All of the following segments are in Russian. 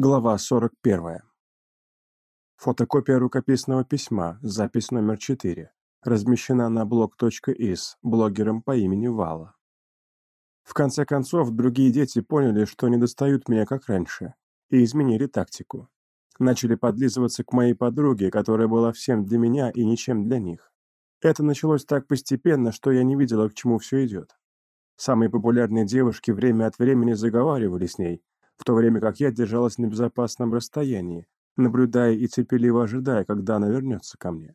Глава 41. Фотокопия рукописного письма, запись номер 4, размещена на blog.is блогером по имени Вала. В конце концов, другие дети поняли, что не достают меня как раньше, и изменили тактику. Начали подлизываться к моей подруге, которая была всем для меня и ничем для них. Это началось так постепенно, что я не видела, к чему все идет. Самые популярные девушки время от времени заговаривали с ней, в то время как я держалась на безопасном расстоянии, наблюдая и терпеливо ожидая, когда она вернется ко мне.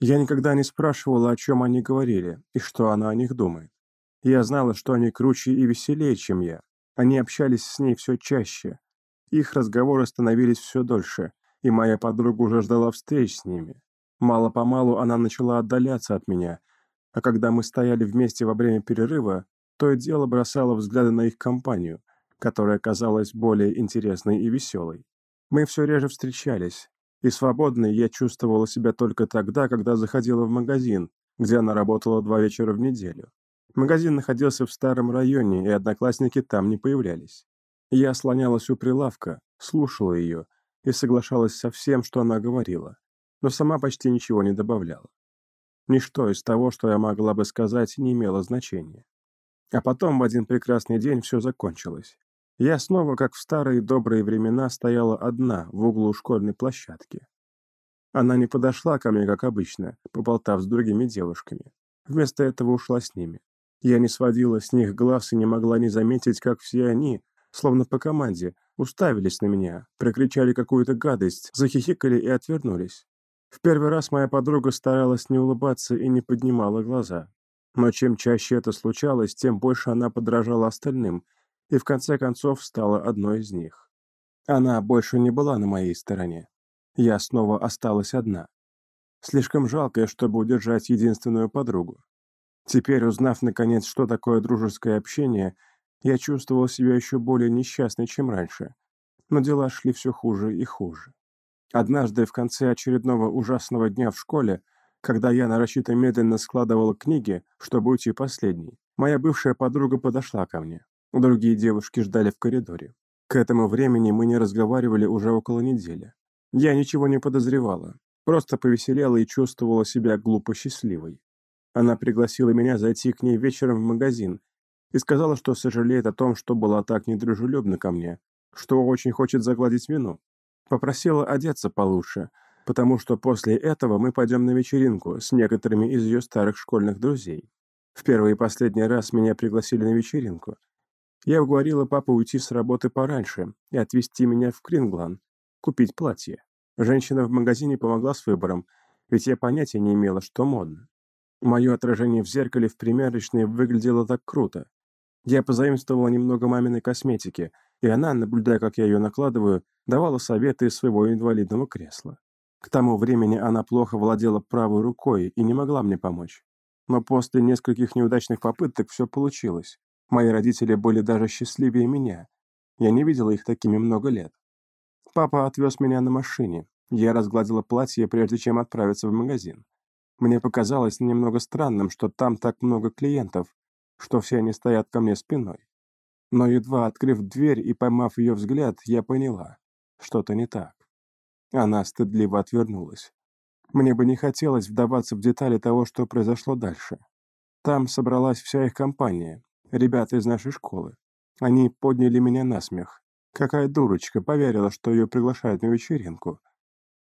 Я никогда не спрашивала, о чем они говорили и что она о них думает. Я знала, что они круче и веселее, чем я. Они общались с ней все чаще. Их разговоры становились все дольше, и моя подруга уже ждала встреч с ними. Мало-помалу она начала отдаляться от меня, а когда мы стояли вместе во время перерыва, то и дело бросала взгляды на их компанию – которая казалась более интересной и веселой. Мы все реже встречались, и свободной я чувствовала себя только тогда, когда заходила в магазин, где она работала два вечера в неделю. Магазин находился в старом районе, и одноклассники там не появлялись. Я слонялась у прилавка, слушала ее и соглашалась со всем, что она говорила, но сама почти ничего не добавляла. Ничто из того, что я могла бы сказать, не имело значения. А потом в один прекрасный день все закончилось. Я снова, как в старые добрые времена, стояла одна в углу школьной площадки. Она не подошла ко мне, как обычно, поболтав с другими девушками. Вместо этого ушла с ними. Я не сводила с них глаз и не могла не заметить, как все они, словно по команде, уставились на меня, прокричали какую-то гадость, захихикали и отвернулись. В первый раз моя подруга старалась не улыбаться и не поднимала глаза. Но чем чаще это случалось, тем больше она подражала остальным, и в конце концов стала одной из них. Она больше не была на моей стороне. Я снова осталась одна. Слишком жалкая, чтобы удержать единственную подругу. Теперь, узнав наконец, что такое дружеское общение, я чувствовал себя еще более несчастной, чем раньше. Но дела шли все хуже и хуже. Однажды, в конце очередного ужасного дня в школе, когда я нарочито медленно складывала книги, чтобы уйти последней, моя бывшая подруга подошла ко мне. Другие девушки ждали в коридоре. К этому времени мы не разговаривали уже около недели. Я ничего не подозревала, просто повеселела и чувствовала себя глупо счастливой. Она пригласила меня зайти к ней вечером в магазин и сказала, что сожалеет о том, что была так недружелюбна ко мне, что очень хочет загладить вину. Попросила одеться получше, потому что после этого мы пойдем на вечеринку с некоторыми из ее старых школьных друзей. В первый и последний раз меня пригласили на вечеринку, я уговорила папу уйти с работы пораньше и отвезти меня в Кринглан, купить платье. Женщина в магазине помогла с выбором, ведь я понятия не имела, что модно. Мое отражение в зеркале в примерочной выглядело так круто. Я позаимствовала немного маминой косметики, и она, наблюдая, как я ее накладываю, давала советы из своего инвалидного кресла. К тому времени она плохо владела правой рукой и не могла мне помочь. Но после нескольких неудачных попыток все получилось. Мои родители были даже счастливее меня. Я не видела их такими много лет. Папа отвез меня на машине. Я разгладила платье, прежде чем отправиться в магазин. Мне показалось немного странным, что там так много клиентов, что все они стоят ко мне спиной. Но едва открыв дверь и поймав ее взгляд, я поняла, что-то не так. Она стыдливо отвернулась. Мне бы не хотелось вдаваться в детали того, что произошло дальше. Там собралась вся их компания, ребята из нашей школы. Они подняли меня на смех. Какая дурочка поверила, что ее приглашают на вечеринку.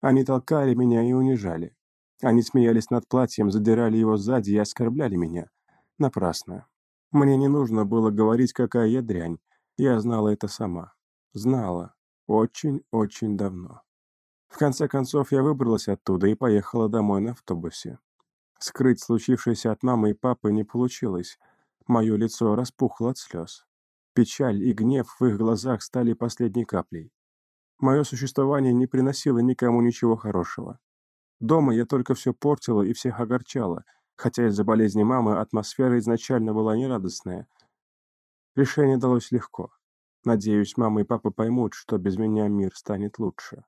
Они толкали меня и унижали. Они смеялись над платьем, задирали его сзади и оскорбляли меня. Напрасно. Мне не нужно было говорить, какая я дрянь. Я знала это сама. Знала. Очень-очень давно. В конце концов, я выбралась оттуда и поехала домой на автобусе. Скрыть случившееся от мамы и папы не получилось. Мое лицо распухло от слез. Печаль и гнев в их глазах стали последней каплей. Мое существование не приносило никому ничего хорошего. Дома я только все портила и всех огорчала, хотя из-за болезни мамы атмосфера изначально была нерадостная. Решение далось легко. Надеюсь, мама и папа поймут, что без меня мир станет лучше.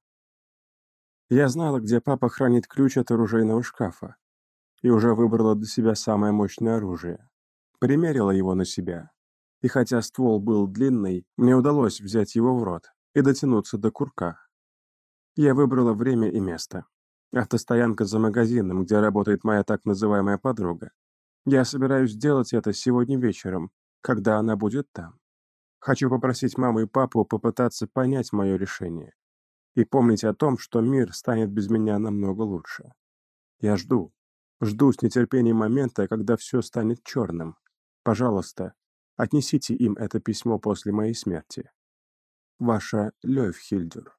Я знала, где папа хранит ключ от оружейного шкафа, и уже выбрала для себя самое мощное оружие примерила его на себя. И хотя ствол был длинный, мне удалось взять его в рот. и дотянуться до курка. Я выбрала время и место. Автостоянка за магазином, где работает моя так называемая подруга. Я собираюсь сделать это сегодня вечером, когда она будет там. Хочу попросить маму и папу попытаться понять мое решение. И помнить о том, что мир станет без меня намного лучше. Я жду. Жду с нетерпением момента, когда все станет черным. Пожалуйста, отнесите им это письмо после моей смерти. Ваша Лёвхильдер.